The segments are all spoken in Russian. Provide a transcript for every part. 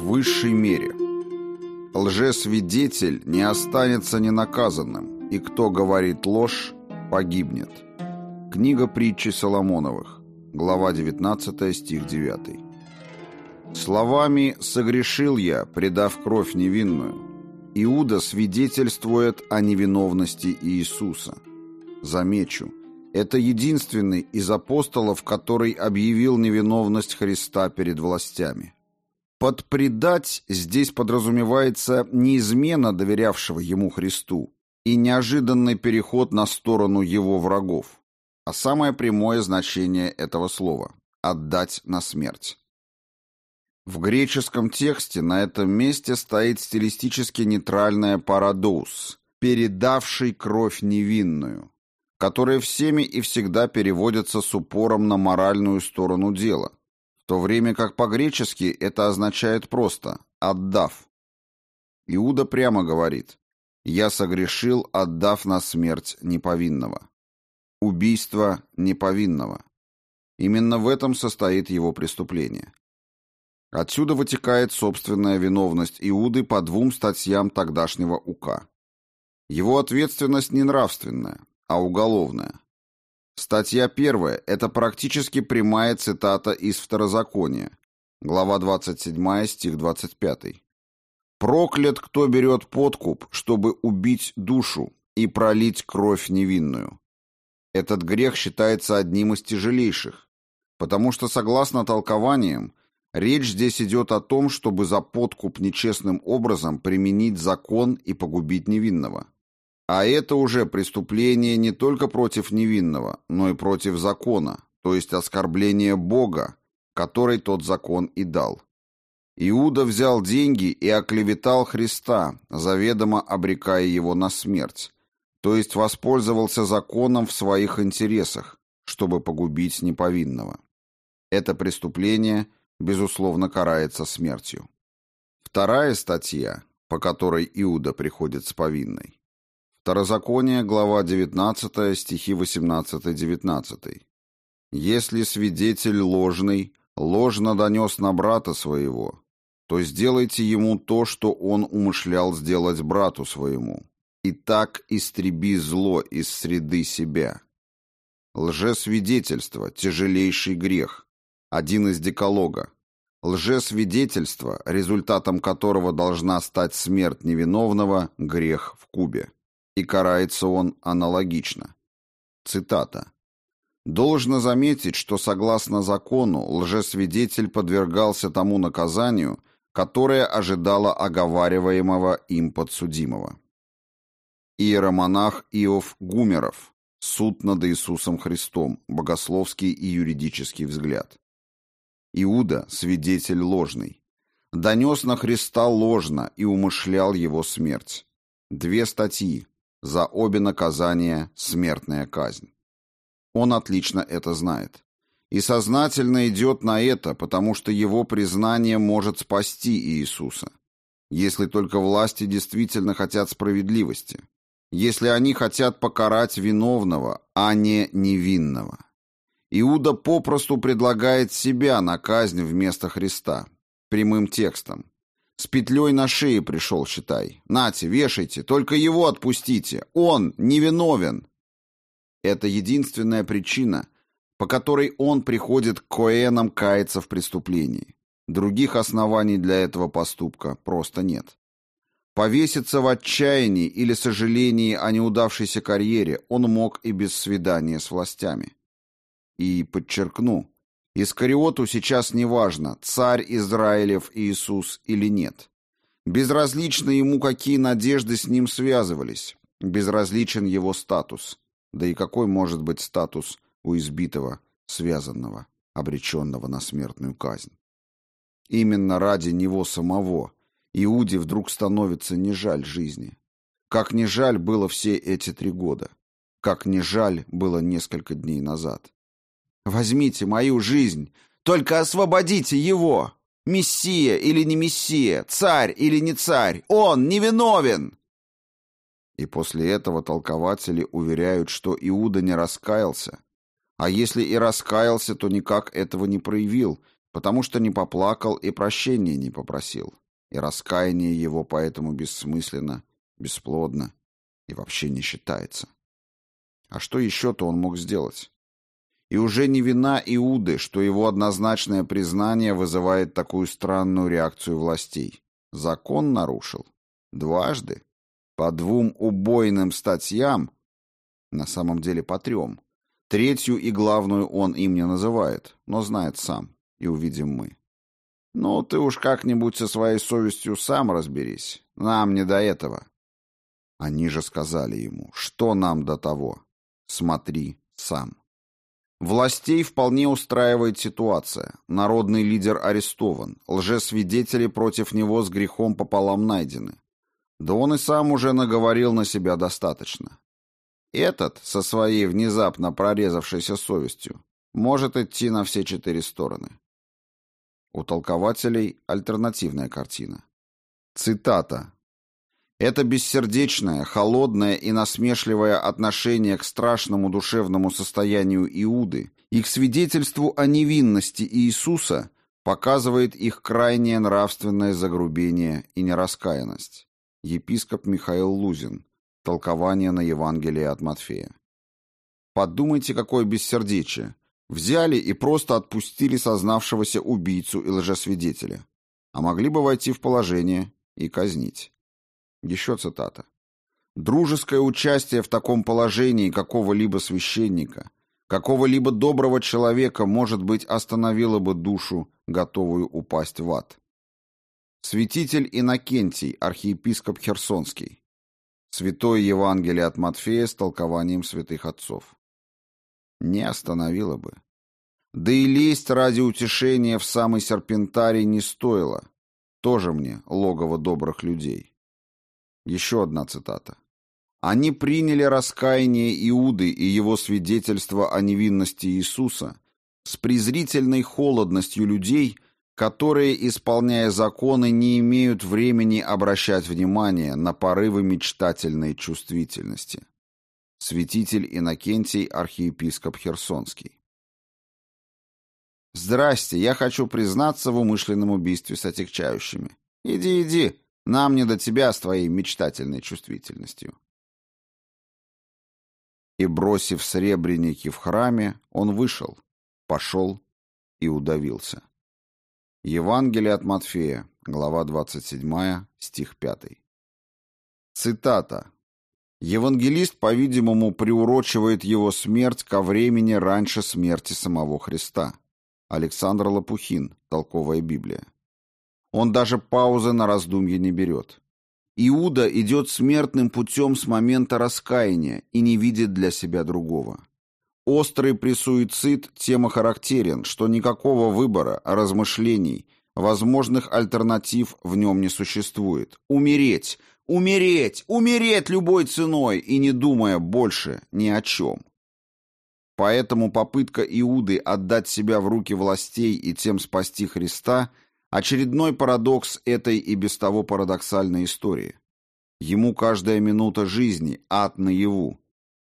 высшей мере. Лжесвидетель не останется ненаказанным, и кто говорит ложь, погибнет. Книга притчи Соломоновых, глава 19, стих 9. Словами «согрешил я, предав кровь невинную», Иуда свидетельствует о невиновности Иисуса. Замечу, это единственный из апостолов, который объявил невиновность Христа перед властями. Под «предать» здесь подразумевается не измена доверявшего ему Христу и неожиданный переход на сторону его врагов, а самое прямое значение этого слова – «отдать на смерть». В греческом тексте на этом месте стоит стилистически нейтральное «парадоус», «передавший кровь невинную», которое всеми и всегда переводится с упором на моральную сторону дела, то время как по-гречески это означает просто «отдав». Иуда прямо говорит «Я согрешил, отдав на смерть неповинного». Убийство неповинного. Именно в этом состоит его преступление. Отсюда вытекает собственная виновность Иуды по двум статьям тогдашнего УК. Его ответственность не нравственная, а уголовная. Статья первая – это практически прямая цитата из Второзакония, глава 27, стих 25. «Проклят, кто берет подкуп, чтобы убить душу и пролить кровь невинную». Этот грех считается одним из тяжелейших, потому что, согласно толкованиям, Речь здесь идет о том, чтобы за подкуп нечестным образом применить закон и погубить невинного. А это уже преступление не только против невинного, но и против закона, то есть оскорбление Бога, который тот закон и дал. Иуда взял деньги и оклеветал Христа, заведомо обрекая его на смерть, то есть воспользовался законом в своих интересах, чтобы погубить неповинного. Это преступление – безусловно, карается смертью. Вторая статья, по которой Иуда приходит с повинной. Второзаконие, глава 19, стихи 18-19. «Если свидетель ложный, ложно донес на брата своего, то сделайте ему то, что он умышлял сделать брату своему, и так истреби зло из среды себя». Лжесвидетельство – тяжелейший грех, один из деколога. Лжесвидетельство, результатом которого должна стать смерть невиновного, грех в Кубе. И карается он аналогично. Цитата. «Должно заметить, что согласно закону лжесвидетель подвергался тому наказанию, которое ожидало оговариваемого им подсудимого». Иеромонах Иов Гумеров. Суд над Иисусом Христом. Богословский и юридический взгляд. Иуда – свидетель ложный. Донес на Христа ложно и умышлял его смерть. Две статьи. За обе наказания – смертная казнь. Он отлично это знает. И сознательно идет на это, потому что его признание может спасти Иисуса. Если только власти действительно хотят справедливости. Если они хотят покарать виновного, а не невинного. Иуда попросту предлагает себя на казнь вместо Христа. Прямым текстом. С петлей на шее пришел, считай. Нате, вешайте, только его отпустите. Он невиновен. Это единственная причина, по которой он приходит к Коэнам каяться в преступлении. Других оснований для этого поступка просто нет. Повеситься в отчаянии или сожалении о неудавшейся карьере он мог и без свидания с властями. И подчеркну, Искариоту сейчас не важно, царь Израилев Иисус или нет. Безразлично ему, какие надежды с ним связывались. Безразличен его статус. Да и какой может быть статус у избитого, связанного, обреченного на смертную казнь? Именно ради него самого Иуде вдруг становится не жаль жизни. Как не жаль было все эти три года. Как не жаль было несколько дней назад. Возьмите мою жизнь, только освободите его. Мессия или не мессия, царь или не царь, он невиновен. И после этого толкователи уверяют, что Иуда не раскаялся. А если и раскаялся, то никак этого не проявил, потому что не поплакал и прощения не попросил, и раскаяние его поэтому бессмысленно, бесплодно и вообще не считается. А что еще-то он мог сделать? И уже не вина Иуды, что его однозначное признание вызывает такую странную реакцию властей. Закон нарушил. Дважды. По двум убойным статьям. На самом деле по трем. Третью и главную он им не называет, но знает сам. И увидим мы. Ну, ты уж как-нибудь со своей совестью сам разберись. Нам не до этого. Они же сказали ему, что нам до того. Смотри сам. Властей вполне устраивает ситуация. Народный лидер арестован, лжесвидетели против него с грехом пополам найдены. Да он и сам уже наговорил на себя достаточно. Этот, со своей внезапно прорезавшейся совестью, может идти на все четыре стороны. У толкователей альтернативная картина. Цитата это бессердечное, холодное и насмешливое отношение к страшному душевному состоянию Иуды и к свидетельству о невинности Иисуса показывает их крайнее нравственное загрубение и нераскаянность. Епископ Михаил Лузин. Толкование на Евангелие от Матфея. Подумайте, какое бессердечие. Взяли и просто отпустили сознавшегося убийцу и лжесвидетеля. А могли бы войти в положение и казнить. Еще цитата. «Дружеское участие в таком положении какого-либо священника, какого-либо доброго человека, может быть, остановило бы душу, готовую упасть в ад». Святитель Иннокентий, архиепископ Херсонский. Святое Евангелие от Матфея с толкованием святых отцов. Не остановило бы. Да и лезть ради утешения в самый серпентарий не стоило. Тоже мне логово добрых людей. Еще одна цитата. «Они приняли раскаяние Иуды и его свидетельство о невинности Иисуса с презрительной холодностью людей, которые, исполняя законы, не имеют времени обращать внимание на порывы мечтательной чувствительности». Святитель Иннокентий, архиепископ Херсонский. «Здрасте, я хочу признаться в умышленном убийстве с отягчающими. Иди, иди, нам не до тебя с твоей мечтательной чувствительностью. И, бросив сребреники в храме, он вышел, пошел и удавился. Евангелие от Матфея, глава 27, стих 5. Цитата. Евангелист, по-видимому, приурочивает его смерть ко времени раньше смерти самого Христа. Александр Лопухин, Толковая Библия. Он даже паузы на раздумье не берет. Иуда идет смертным путем с момента раскаяния и не видит для себя другого. Острый пресуицид тем и характерен, что никакого выбора, размышлений, возможных альтернатив в нем не существует. Умереть, умереть, умереть любой ценой и не думая больше ни о чем. Поэтому попытка Иуды отдать себя в руки властей и тем спасти Христа – Очередной парадокс этой и без того парадоксальной истории. Ему каждая минута жизни – ад наяву.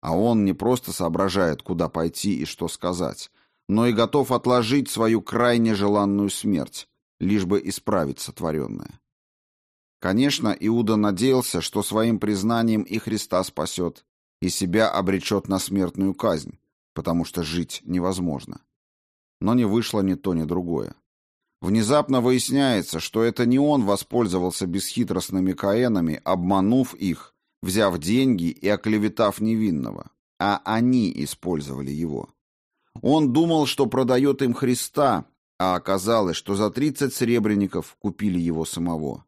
А он не просто соображает, куда пойти и что сказать, но и готов отложить свою крайне желанную смерть, лишь бы исправить сотворенное. Конечно, Иуда надеялся, что своим признанием и Христа спасет, и себя обречет на смертную казнь, потому что жить невозможно. Но не вышло ни то, ни другое. Внезапно выясняется, что это не он воспользовался бесхитростными каенами, обманув их, взяв деньги и оклеветав невинного, а они использовали его. Он думал, что продает им Христа, а оказалось, что за тридцать сребреников купили его самого.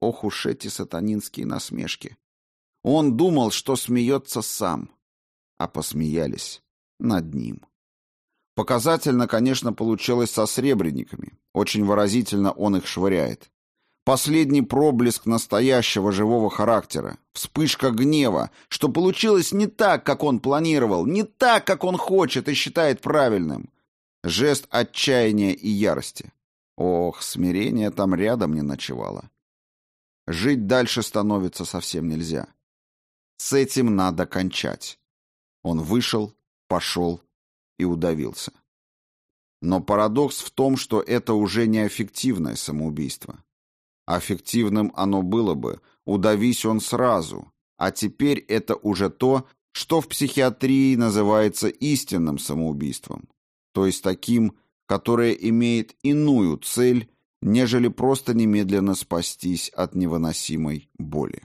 Ох уж эти сатанинские насмешки. Он думал, что смеется сам, а посмеялись над ним. Показательно, конечно, получилось со сребрениками. Очень выразительно он их швыряет. Последний проблеск настоящего живого характера. Вспышка гнева, что получилось не так, как он планировал, не так, как он хочет и считает правильным. Жест отчаяния и ярости. Ох, смирение там рядом не ночевало. Жить дальше становится совсем нельзя. С этим надо кончать. Он вышел, пошел и удавился. Но парадокс в том, что это уже не аффективное самоубийство. Аффективным оно было бы, удавись он сразу, а теперь это уже то, что в психиатрии называется истинным самоубийством, то есть таким, которое имеет иную цель, нежели просто немедленно спастись от невыносимой боли.